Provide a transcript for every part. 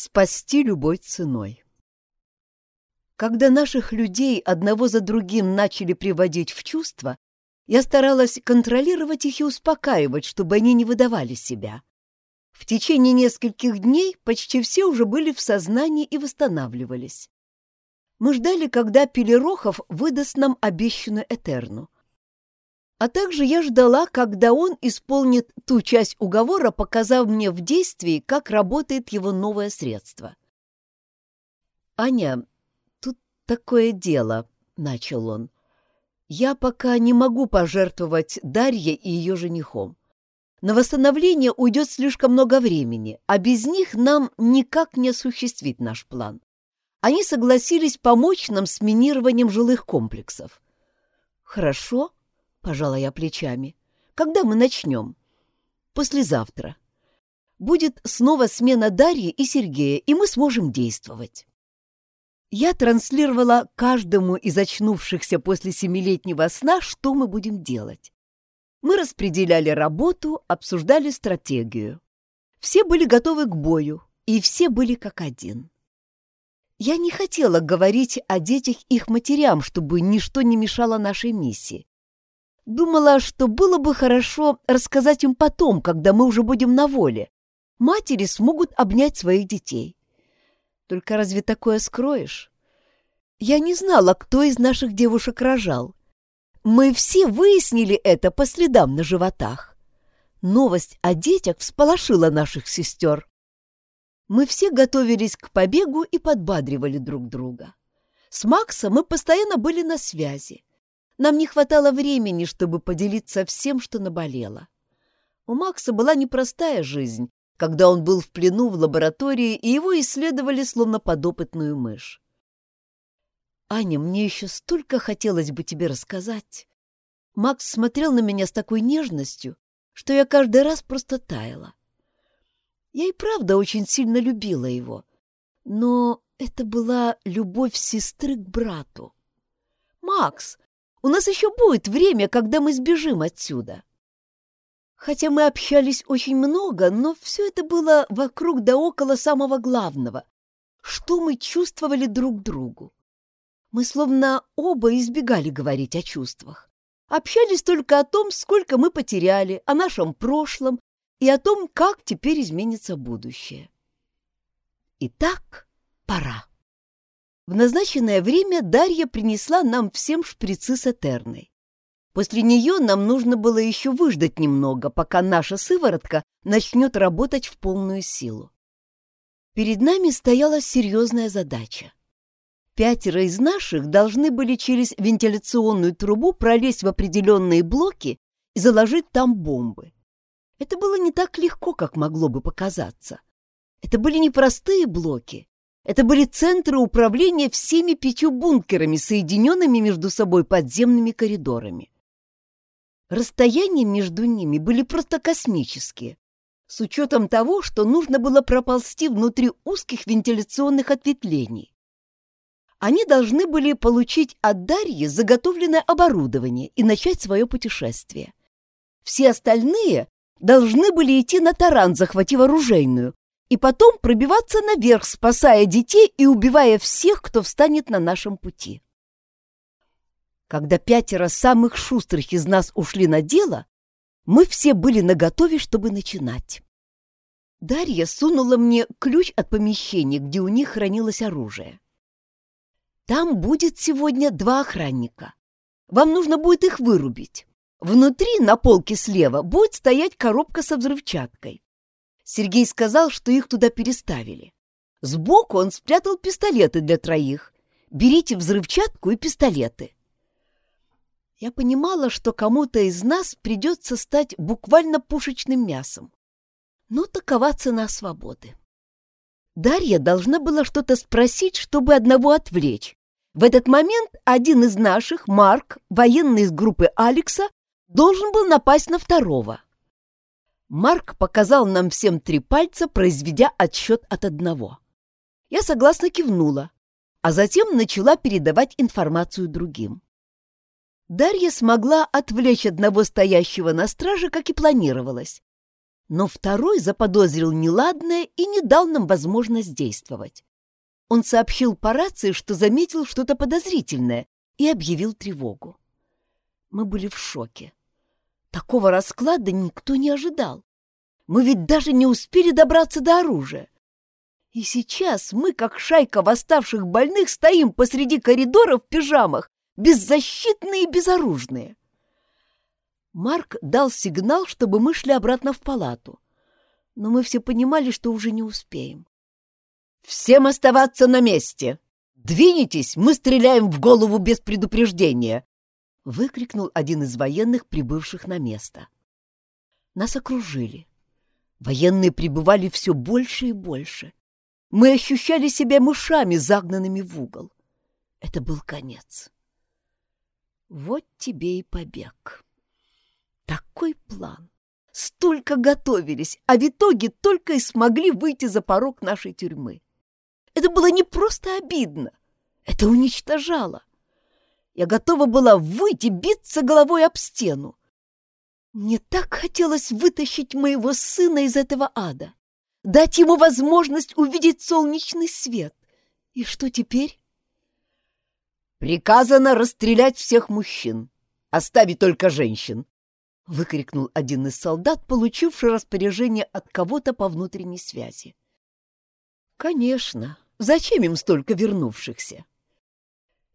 Спасти любой ценой. Когда наших людей одного за другим начали приводить в чувство, я старалась контролировать их и успокаивать, чтобы они не выдавали себя. В течение нескольких дней почти все уже были в сознании и восстанавливались. Мы ждали, когда Пелерохов выдаст нам обещанную Этерну. А также я ждала, когда он исполнит ту часть уговора, показав мне в действии, как работает его новое средство. «Аня, тут такое дело», — начал он. «Я пока не могу пожертвовать Дарье и ее женихом. На восстановление уйдет слишком много времени, а без них нам никак не осуществить наш план. Они согласились помочь нам с минированием жилых комплексов. «Хорошо», — пожала я плечами. «Когда мы начнем?» «Послезавтра. Будет снова смена Дарьи и Сергея, и мы сможем действовать». Я транслировала каждому из очнувшихся после семилетнего сна, что мы будем делать. Мы распределяли работу, обсуждали стратегию. Все были готовы к бою, и все были как один. Я не хотела говорить о детях их матерям, чтобы ничто не мешало нашей миссии. Думала, что было бы хорошо рассказать им потом, когда мы уже будем на воле. Матери смогут обнять своих детей. Только разве такое скроешь? Я не знала, кто из наших девушек рожал. Мы все выяснили это по следам на животах. Новость о детях всполошила наших сестер. Мы все готовились к побегу и подбадривали друг друга. С Максом мы постоянно были на связи. Нам не хватало времени, чтобы поделиться всем, что наболело. У Макса была непростая жизнь, когда он был в плену в лаборатории, и его исследовали словно подопытную мышь. «Аня, мне еще столько хотелось бы тебе рассказать». Макс смотрел на меня с такой нежностью, что я каждый раз просто таяла. Я и правда очень сильно любила его, но это была любовь сестры к брату. «Макс, у нас еще будет время, когда мы сбежим отсюда». Хотя мы общались очень много, но все это было вокруг да около самого главного. Что мы чувствовали друг другу? Мы словно оба избегали говорить о чувствах. Общались только о том, сколько мы потеряли, о нашем прошлом и о том, как теперь изменится будущее. Итак, пора. В назначенное время Дарья принесла нам всем шприцы с Этерной. После нее нам нужно было еще выждать немного, пока наша сыворотка начнет работать в полную силу. Перед нами стояла серьезная задача. Пятеро из наших должны были через вентиляционную трубу пролезть в определенные блоки и заложить там бомбы. Это было не так легко, как могло бы показаться. Это были не простые блоки. Это были центры управления всеми пятью бункерами, соединенными между собой подземными коридорами. Расстояния между ними были просто космические, с учетом того, что нужно было проползти внутри узких вентиляционных ответвлений они должны были получить от Дарьи заготовленное оборудование и начать свое путешествие. Все остальные должны были идти на таран, захватив оружейную, и потом пробиваться наверх, спасая детей и убивая всех, кто встанет на нашем пути. Когда пятеро самых шустрых из нас ушли на дело, мы все были наготове, чтобы начинать. Дарья сунула мне ключ от помещения, где у них хранилось оружие. Там будет сегодня два охранника. Вам нужно будет их вырубить. Внутри, на полке слева, будет стоять коробка со взрывчаткой. Сергей сказал, что их туда переставили. Сбоку он спрятал пистолеты для троих. Берите взрывчатку и пистолеты. Я понимала, что кому-то из нас придется стать буквально пушечным мясом. Но такова цена свободы. Дарья должна была что-то спросить, чтобы одного отвлечь, в этот момент один из наших, Марк, военный из группы Алекса, должен был напасть на второго. Марк показал нам всем три пальца, произведя отсчет от одного. Я согласно кивнула, а затем начала передавать информацию другим. Дарья смогла отвлечь одного стоящего на страже, как и планировалось. Но второй заподозрил неладное и не дал нам возможность действовать. Он сообщил по рации, что заметил что-то подозрительное и объявил тревогу. Мы были в шоке. Такого расклада никто не ожидал. Мы ведь даже не успели добраться до оружия. И сейчас мы, как шайка восставших больных, стоим посреди коридора в пижамах, беззащитные и безоружные. Марк дал сигнал, чтобы мы шли обратно в палату. Но мы все понимали, что уже не успеем. «Всем оставаться на месте! Двинетесь, мы стреляем в голову без предупреждения!» — выкрикнул один из военных, прибывших на место. Нас окружили. Военные прибывали все больше и больше. Мы ощущали себя мышами, загнанными в угол. Это был конец. Вот тебе и побег. Такой план. Столько готовились, а в итоге только и смогли выйти за порог нашей тюрьмы. Это было не просто обидно, это уничтожало. Я готова была выйти, биться головой об стену. Мне так хотелось вытащить моего сына из этого ада, дать ему возможность увидеть солнечный свет. И что теперь? «Приказано расстрелять всех мужчин, оставить только женщин», — выкрикнул один из солдат, получивший распоряжение от кого-то по внутренней связи. «Конечно. Зачем им столько вернувшихся?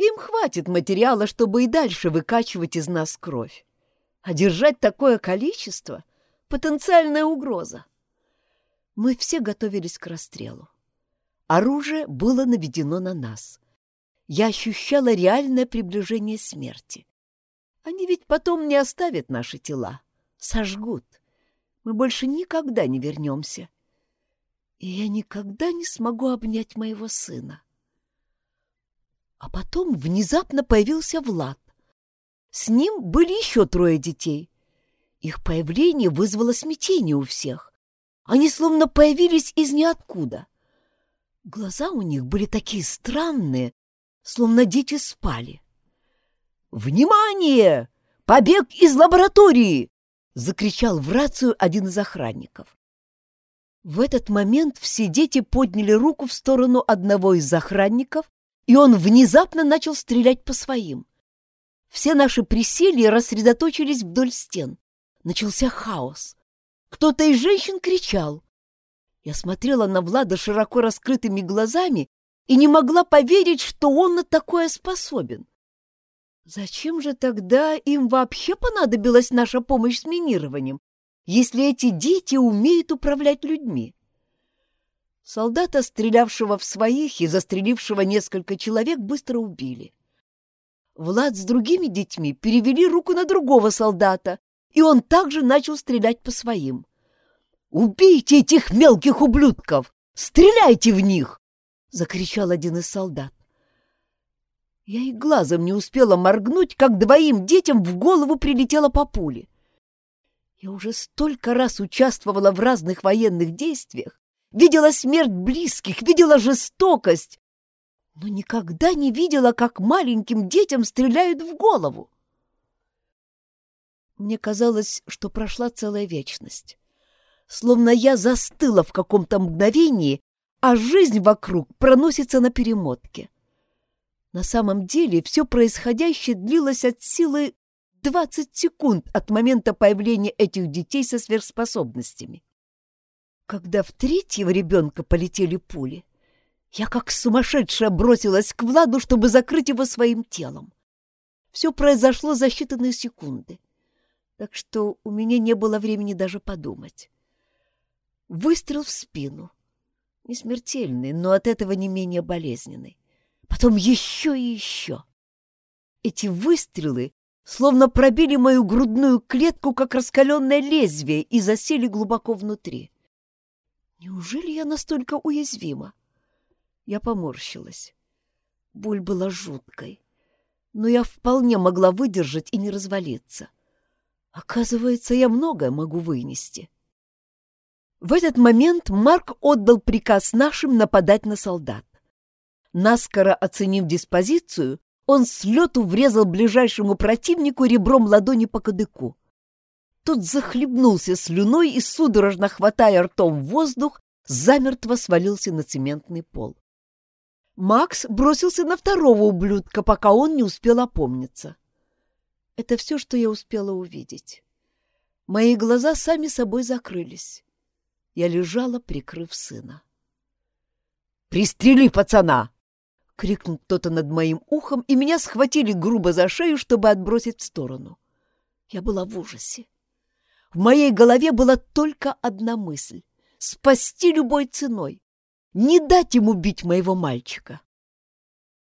Им хватит материала, чтобы и дальше выкачивать из нас кровь. А держать такое количество — потенциальная угроза. Мы все готовились к расстрелу. Оружие было наведено на нас я ощущала реальное приближение смерти. Они ведь потом не оставят наши тела, сожгут. Мы больше никогда не вернемся. И я никогда не смогу обнять моего сына. А потом внезапно появился Влад. С ним были еще трое детей. Их появление вызвало смятение у всех. Они словно появились из ниоткуда. Глаза у них были такие странные, словно дети спали. «Внимание! Побег из лаборатории!» — закричал в рацию один из охранников. В этот момент все дети подняли руку в сторону одного из охранников, и он внезапно начал стрелять по своим. Все наши присели и рассредоточились вдоль стен. Начался хаос. Кто-то из женщин кричал. Я смотрела на Влада широко раскрытыми глазами и не могла поверить, что он на такое способен. Зачем же тогда им вообще понадобилась наша помощь с минированием, если эти дети умеют управлять людьми? Солдата, стрелявшего в своих и застрелившего несколько человек, быстро убили. Влад с другими детьми перевели руку на другого солдата, и он также начал стрелять по своим. «Убейте этих мелких ублюдков! Стреляйте в них!» — закричал один из солдат. Я и глазом не успела моргнуть, как двоим детям в голову прилетела по пуле. Я уже столько раз участвовала в разных военных действиях, видела смерть близких, видела жестокость, но никогда не видела, как маленьким детям стреляют в голову. Мне казалось, что прошла целая вечность. Словно я застыла в каком-то мгновении, а жизнь вокруг проносится на перемотке. На самом деле все происходящее длилось от силы 20 секунд от момента появления этих детей со сверхспособностями. Когда в третьего ребенка полетели пули, я как сумасшедшая бросилась к Владу, чтобы закрыть его своим телом. Все произошло за считанные секунды, так что у меня не было времени даже подумать. Выстрел в спину — не смертельный, но от этого не менее болезненный. Потом еще и еще. Эти выстрелы словно пробили мою грудную клетку, как раскаленное лезвие, и засели глубоко внутри. Неужели я настолько уязвима? Я поморщилась. Боль была жуткой, но я вполне могла выдержать и не развалиться. Оказывается, я многое могу вынести. В этот момент Марк отдал приказ нашим нападать на солдат. Наскоро оценив диспозицию, он с лету врезал ближайшему противнику ребром ладони по кадыку. Тот захлебнулся слюной и, судорожно хватая ртом воздух, замертво свалился на цементный пол. Макс бросился на второго ублюдка, пока он не успел опомниться. Это все, что я успела увидеть. Мои глаза сами собой закрылись. Я лежала, прикрыв сына. «Пристрели пацана!» — крикнул кто-то над моим ухом, и меня схватили грубо за шею, чтобы отбросить в сторону. Я была в ужасе. В моей голове была только одна мысль — спасти любой ценой, не дать ему бить моего мальчика.